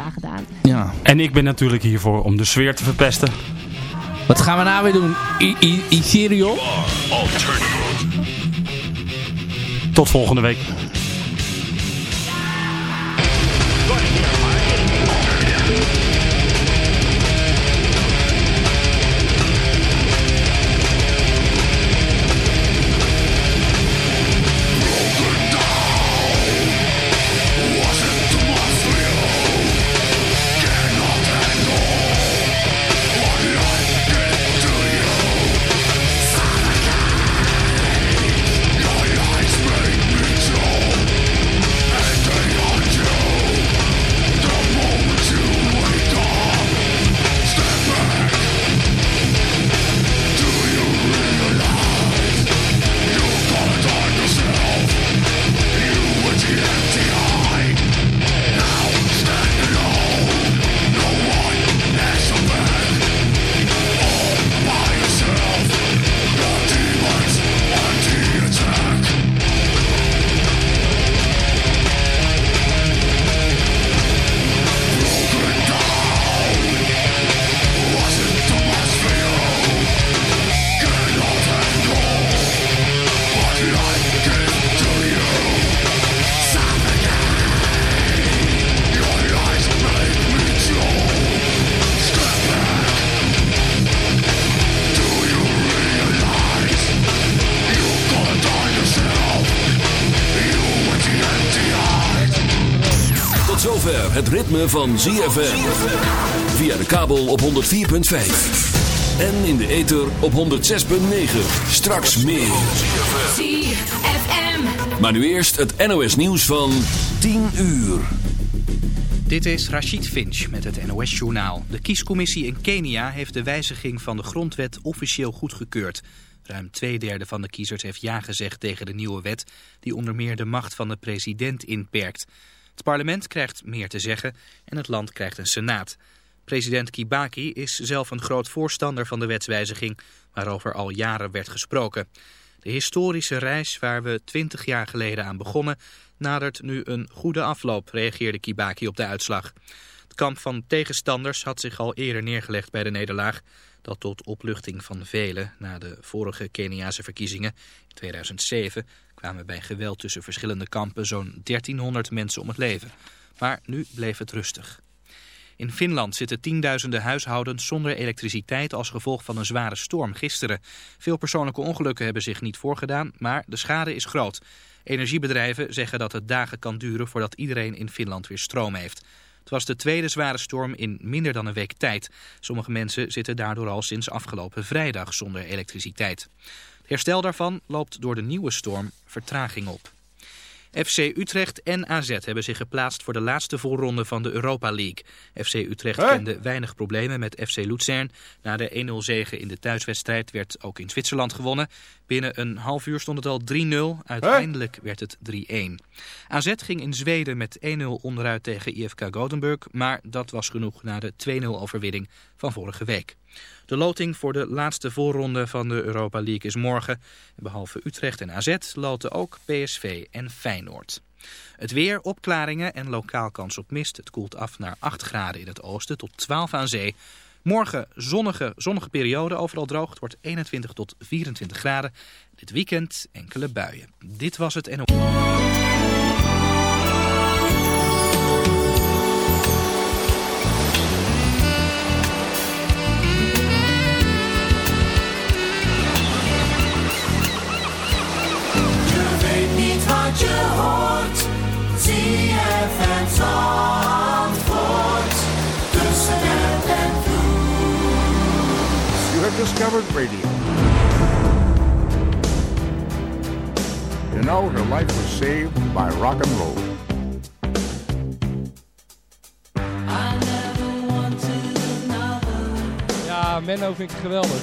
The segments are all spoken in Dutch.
graag gedaan. Ja. En ik ben natuurlijk hiervoor om de sfeer te verpesten. Wat gaan we nou weer doen? I I Ethereal? Tot volgende week. Van ZFM. Via de kabel op 104.5. En in de ether op 106.9. Straks meer. ZFM. Maar nu eerst het NOS nieuws van 10 uur. Dit is Rachid Finch met het NOS-journaal. De kiescommissie in Kenia heeft de wijziging van de grondwet officieel goedgekeurd. Ruim twee derde van de kiezers heeft ja gezegd tegen de nieuwe wet... die onder meer de macht van de president inperkt. Het parlement krijgt meer te zeggen en het land krijgt een senaat. President Kibaki is zelf een groot voorstander van de wetswijziging... waarover al jaren werd gesproken. De historische reis waar we twintig jaar geleden aan begonnen... nadert nu een goede afloop, reageerde Kibaki op de uitslag. Het kamp van tegenstanders had zich al eerder neergelegd bij de nederlaag... dat tot opluchting van velen na de vorige Keniaanse verkiezingen in 2007... kwamen bij geweld tussen verschillende kampen zo'n 1300 mensen om het leven. Maar nu bleef het rustig. In Finland zitten tienduizenden huishoudens zonder elektriciteit als gevolg van een zware storm gisteren. Veel persoonlijke ongelukken hebben zich niet voorgedaan, maar de schade is groot. Energiebedrijven zeggen dat het dagen kan duren voordat iedereen in Finland weer stroom heeft. Het was de tweede zware storm in minder dan een week tijd. Sommige mensen zitten daardoor al sinds afgelopen vrijdag zonder elektriciteit. Herstel daarvan loopt door de nieuwe storm vertraging op. FC Utrecht en AZ hebben zich geplaatst voor de laatste voorronde van de Europa League. FC Utrecht kende weinig problemen met FC Luzern. Na de 1-0 zege in de thuiswedstrijd werd ook in Zwitserland gewonnen. Binnen een half uur stond het al 3-0. Uiteindelijk werd het 3-1. AZ ging in Zweden met 1-0 onderuit tegen IFK Gothenburg. Maar dat was genoeg na de 2-0 overwinning van vorige week. De loting voor de laatste voorronde van de Europa League is morgen. Behalve Utrecht en AZ loten ook PSV en Feyenoord. Het weer, opklaringen en lokaal kans op mist. Het koelt af naar 8 graden in het oosten tot 12 aan zee. Morgen zonnige, zonnige periode, overal droog. Het wordt 21 tot 24 graden. Dit weekend enkele buien. Dit was het NO. Discovered radio. You know, her life was saved by rock and roll. I never wanted another. Ja, Menno vind ik geweldig.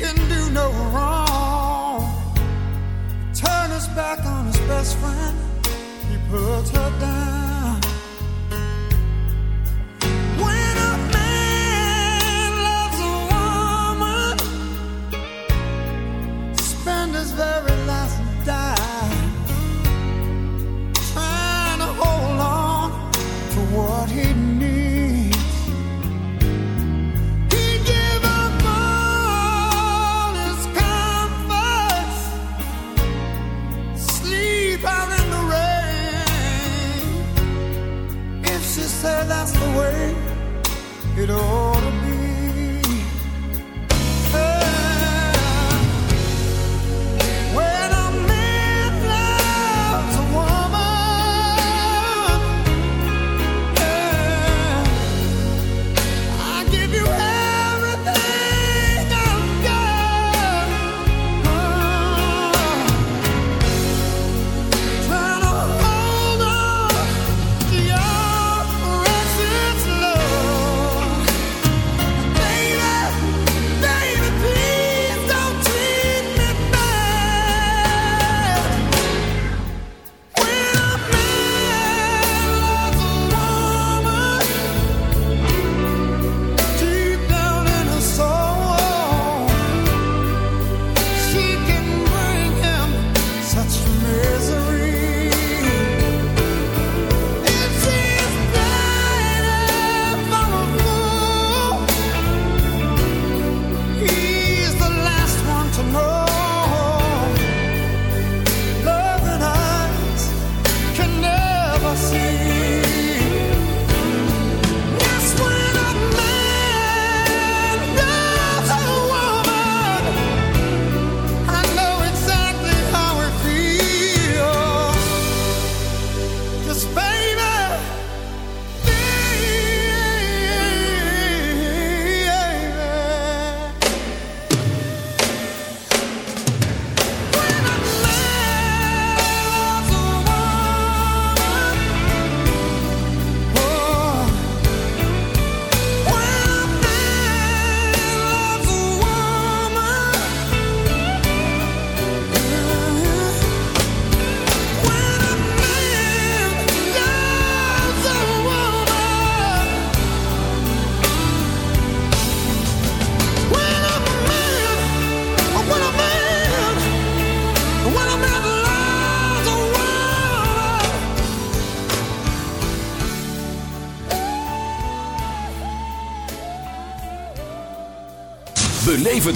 can do no wrong. Turn his back on his best friend, he puts her down.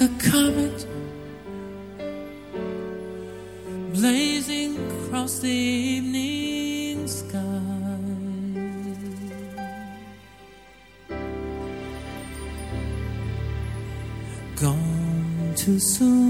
like a comet blazing across the evening sky. Gone too soon.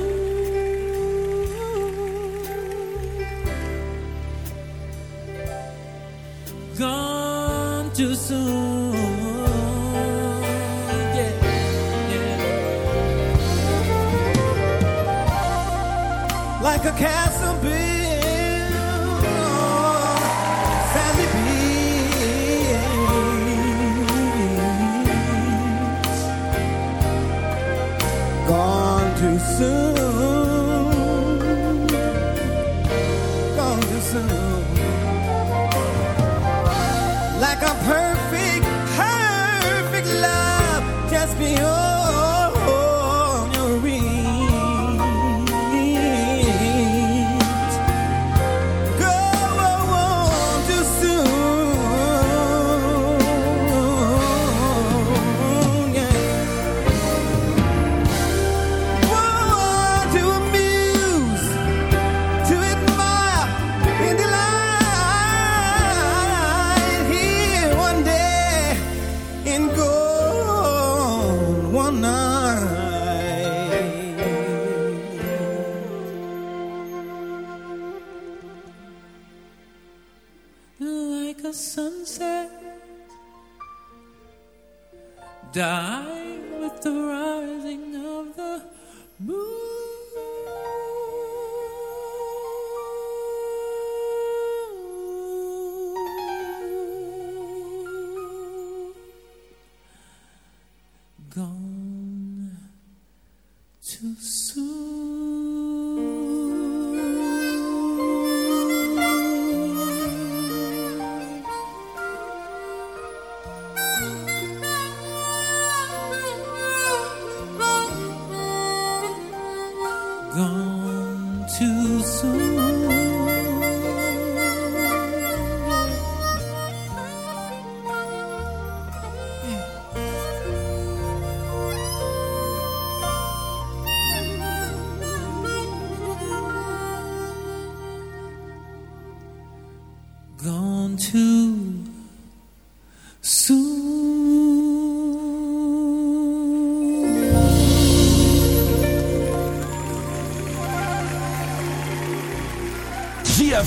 A castle built on sandy beach. Gone too soon. A sunset. Die with the rising of the moon.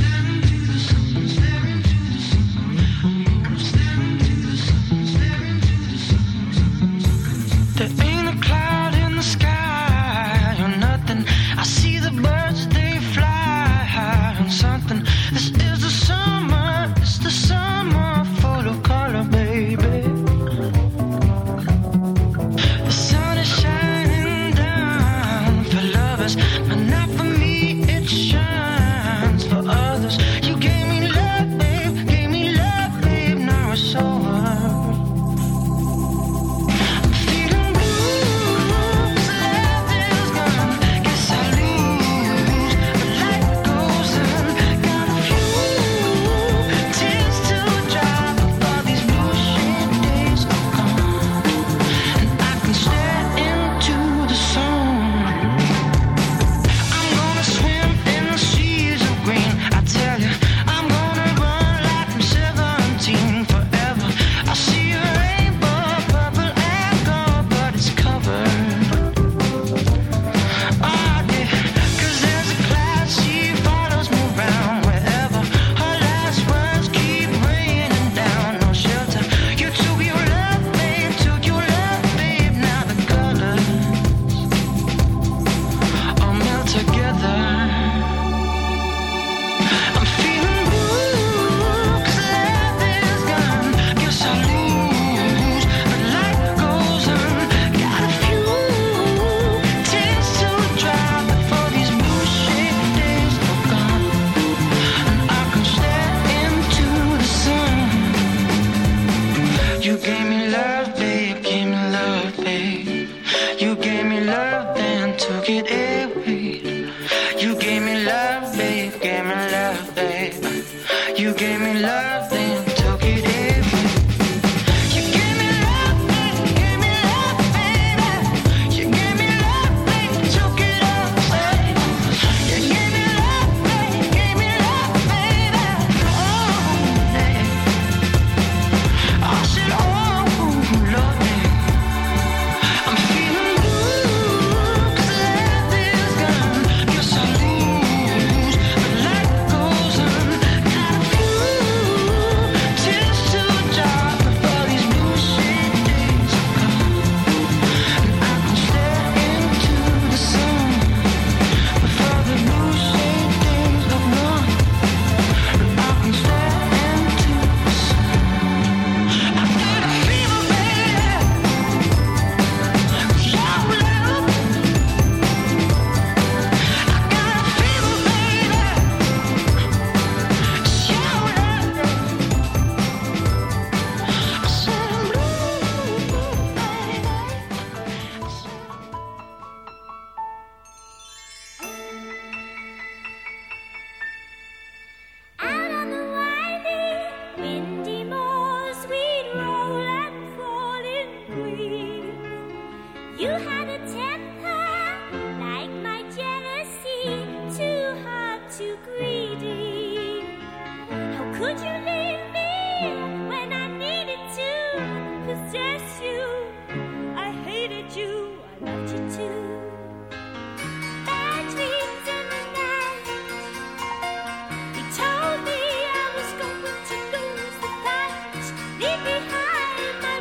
Thank you.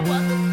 我